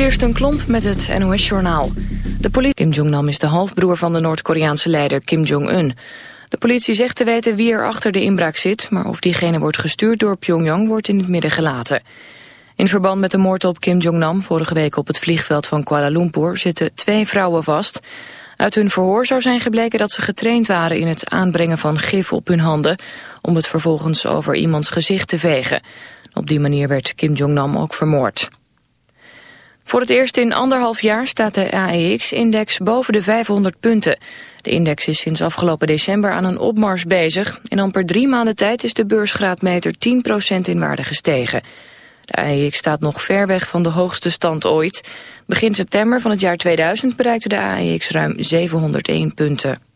Kirsten Klomp met het NOS-journaal. De Kim Jong-nam is de halfbroer van de Noord-Koreaanse leider Kim Jong-un. De politie zegt te weten wie er achter de inbraak zit... maar of diegene wordt gestuurd door Pyongyang wordt in het midden gelaten. In verband met de moord op Kim Jong-nam vorige week op het vliegveld van Kuala Lumpur... zitten twee vrouwen vast. Uit hun verhoor zou zijn gebleken dat ze getraind waren... in het aanbrengen van gif op hun handen... om het vervolgens over iemands gezicht te vegen. Op die manier werd Kim Jong-nam ook vermoord. Voor het eerst in anderhalf jaar staat de AEX-index boven de 500 punten. De index is sinds afgelopen december aan een opmars bezig. In amper drie maanden tijd is de beursgraadmeter 10% in waarde gestegen. De AEX staat nog ver weg van de hoogste stand ooit. Begin september van het jaar 2000 bereikte de AEX ruim 701 punten.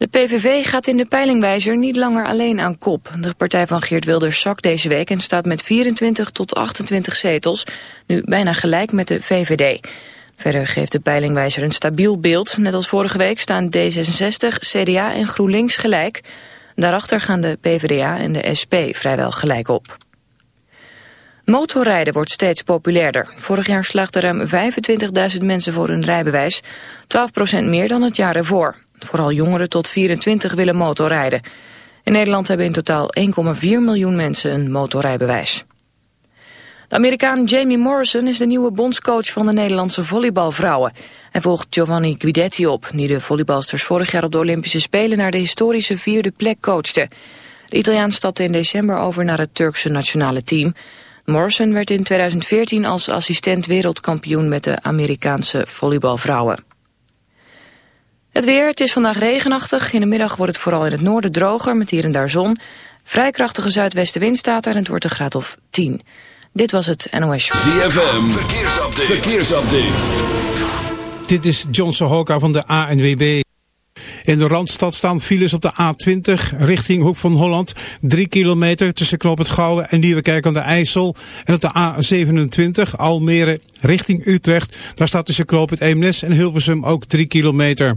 De PVV gaat in de peilingwijzer niet langer alleen aan kop. De partij van Geert Wilders zakt deze week en staat met 24 tot 28 zetels, nu bijna gelijk met de VVD. Verder geeft de peilingwijzer een stabiel beeld. Net als vorige week staan D66, CDA en GroenLinks gelijk. Daarachter gaan de PvdA en de SP vrijwel gelijk op. Motorrijden wordt steeds populairder. Vorig jaar slaagden ruim 25.000 mensen voor hun rijbewijs. 12% meer dan het jaar ervoor. Vooral jongeren tot 24 willen motorrijden. In Nederland hebben in totaal 1,4 miljoen mensen een motorrijbewijs. De Amerikaan Jamie Morrison is de nieuwe bondscoach van de Nederlandse volleybalvrouwen. Hij volgt Giovanni Guidetti op, die de volleybalsters vorig jaar op de Olympische Spelen naar de historische vierde plek coachte. De Italiaan stapte in december over naar het Turkse nationale team. Morrison werd in 2014 als assistent wereldkampioen met de Amerikaanse volleybalvrouwen. Het weer, het is vandaag regenachtig. In de middag wordt het vooral in het noorden droger met hier en daar zon. Vrij krachtige zuidwestenwind staat er en het wordt een graad of 10. Dit was het NOS Show. ZFM, verkeersupdate. verkeersupdate. Dit is John Sohoka van de ANWB. In de Randstad staan files op de A20 richting Hoek van Holland. 3 kilometer tussen Knoop het Gouwen en Nieuwekerk aan de IJssel. En op de A27 Almere richting Utrecht. Daar staat tussen Knoop het Eemnes en Hilversum ook 3 kilometer.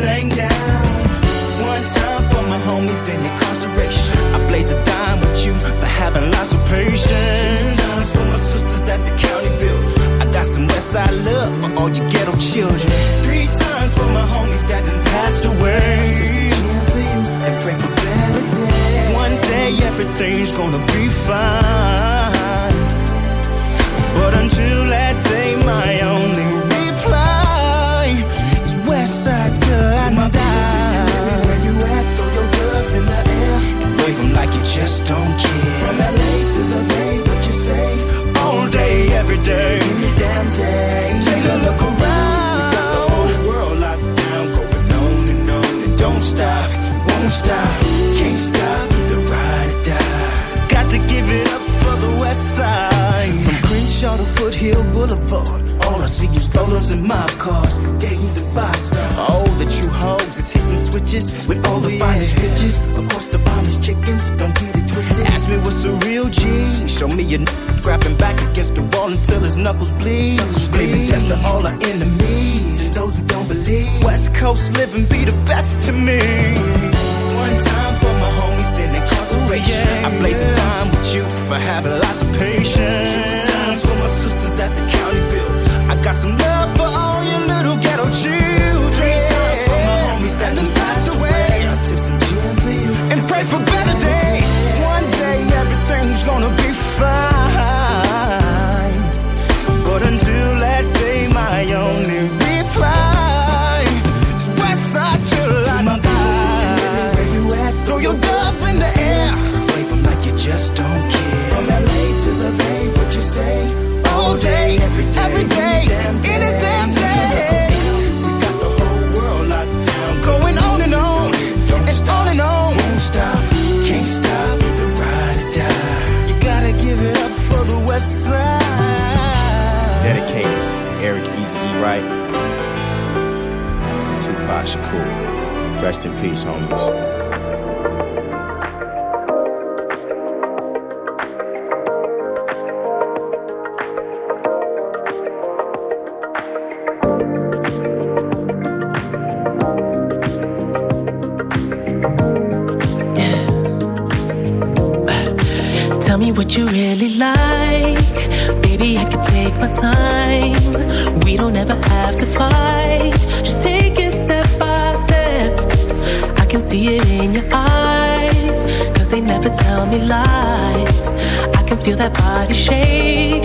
Whole down. One time for my homies in incarceration. I blaze a dime with you for having lots of patience. Two times for my sisters at the county build. I got some Westside love for all you ghetto children. Three times for my homies that done passed away. One day everything's gonna be fine. But until that day, my only like you just don't care. From LA to the Bay, what you say? All day, every day, any damn day. Take a look around. We got the whole world locked down, going on and on and don't stop, won't stop, can't stop, either ride or die. Got to give it up for the West Side. From Crenshaw to Foothill Boulevard. All I see is rollers and mob cars, Dayton's and five stars. Oh, the true hoes is hitting switches with all the finest riches. Of course, the finest chickens, don't get it twisted. Ask me what's a real G. Show me a n- grabbing back against the wall until his knuckles bleed. Screaming death to all our enemies and those who don't believe. West Coast living be the best to me. One time for my homies in incarceration. Oh, I blaze a dime with you for having lots of patience. Two times for my sisters at the county build. I got some love for all your little ghetto children. Three times for my homies that done passed But until that day, my only reply is Westside I die. Where you at? Throw your gloves in the air. Like you just don't Dedicated Eric Easy E. Wright and Tupac Shakur. Rest in peace, homies. Tell me what you really like. Baby, I can take my time. We have to fight. Just take it step by step. I can see it in your eyes. Cause they never tell me lies. I can feel that body shake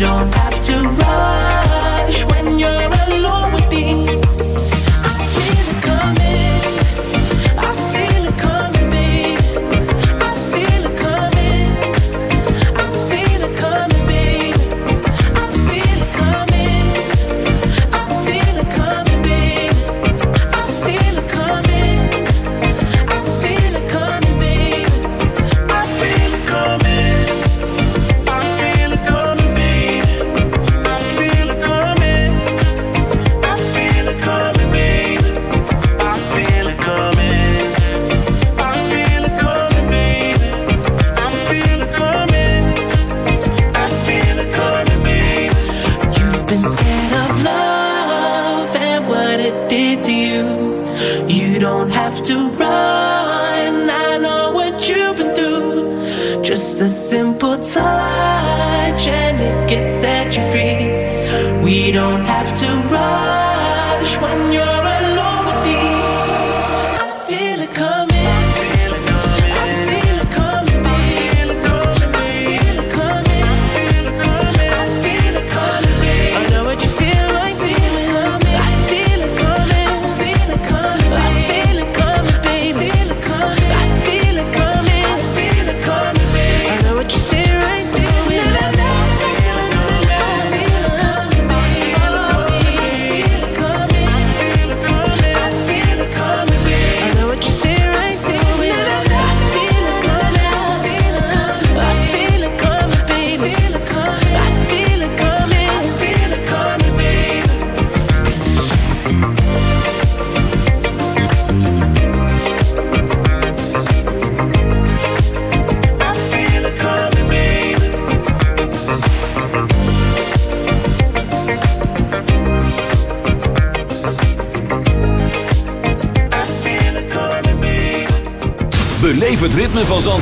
Don't have to rush don't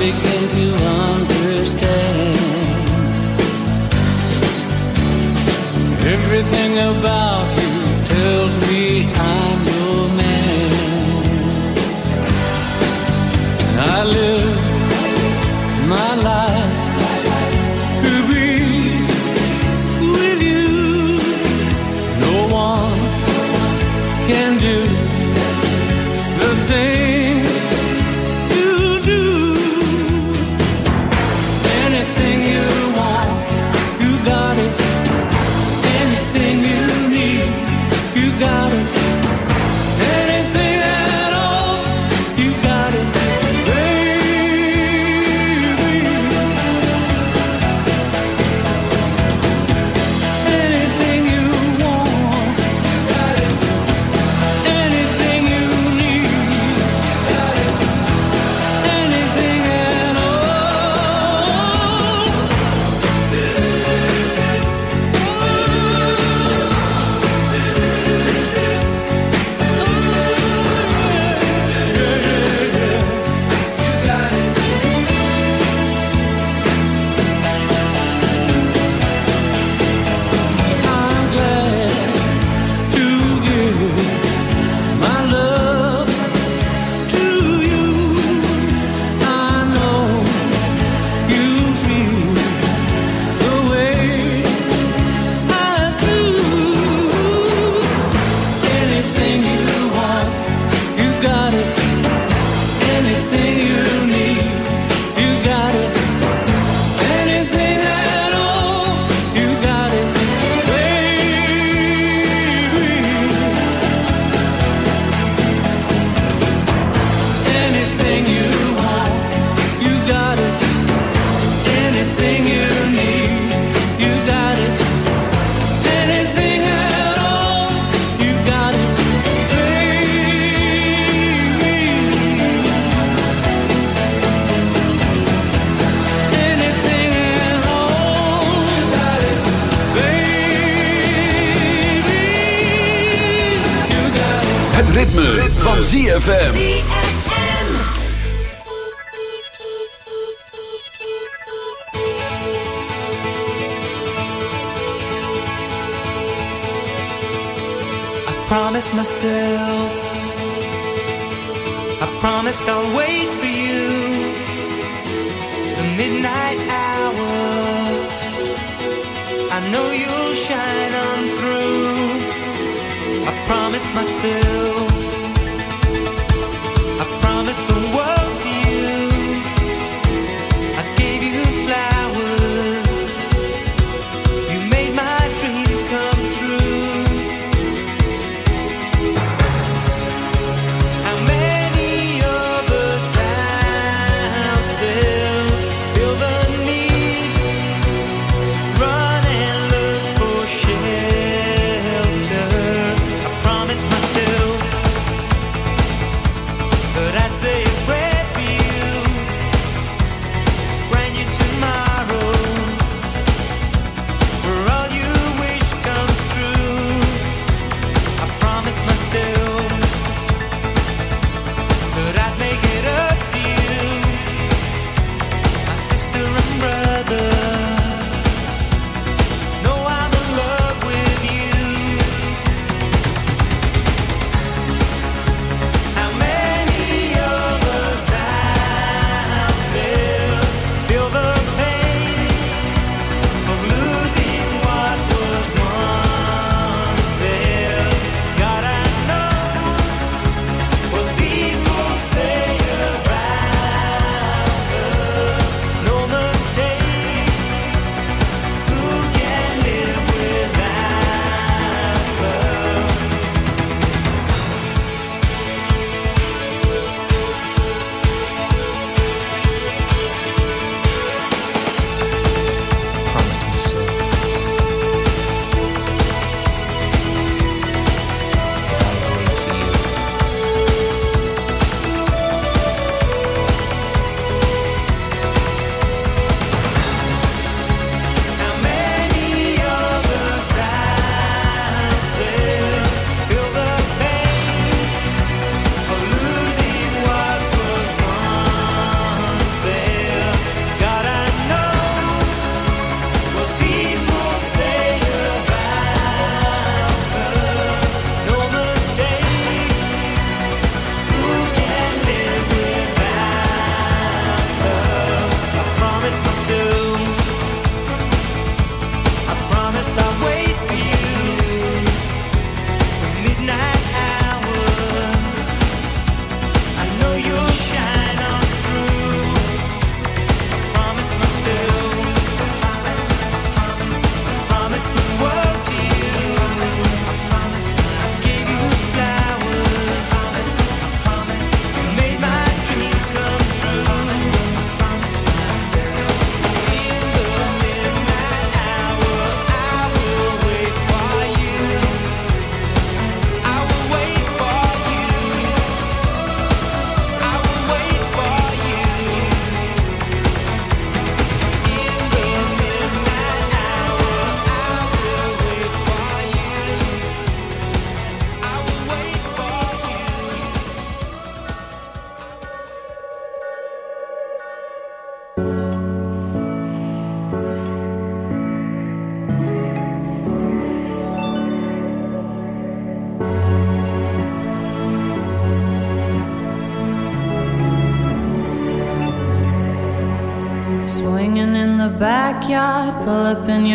Begin ZFM.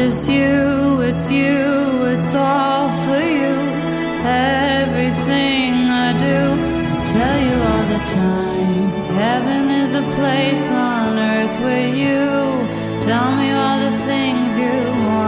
It's you, it's you, it's all for you. Everything I do, I tell you all the time. Heaven is a place on earth for you. Tell me all the things you want.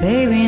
baby,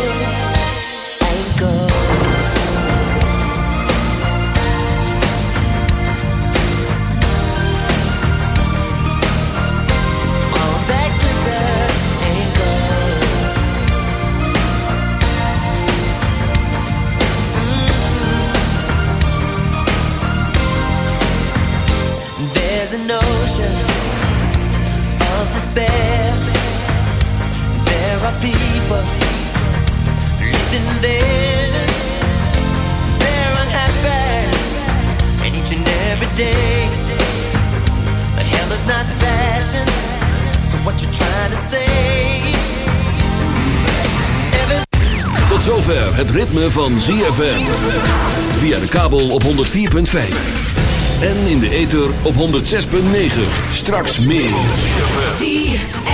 each and every day. Not fashion, so Tot zover het ritme van ZFM. Via de kabel op 104.5. En in de ether op 106.9. Straks meer.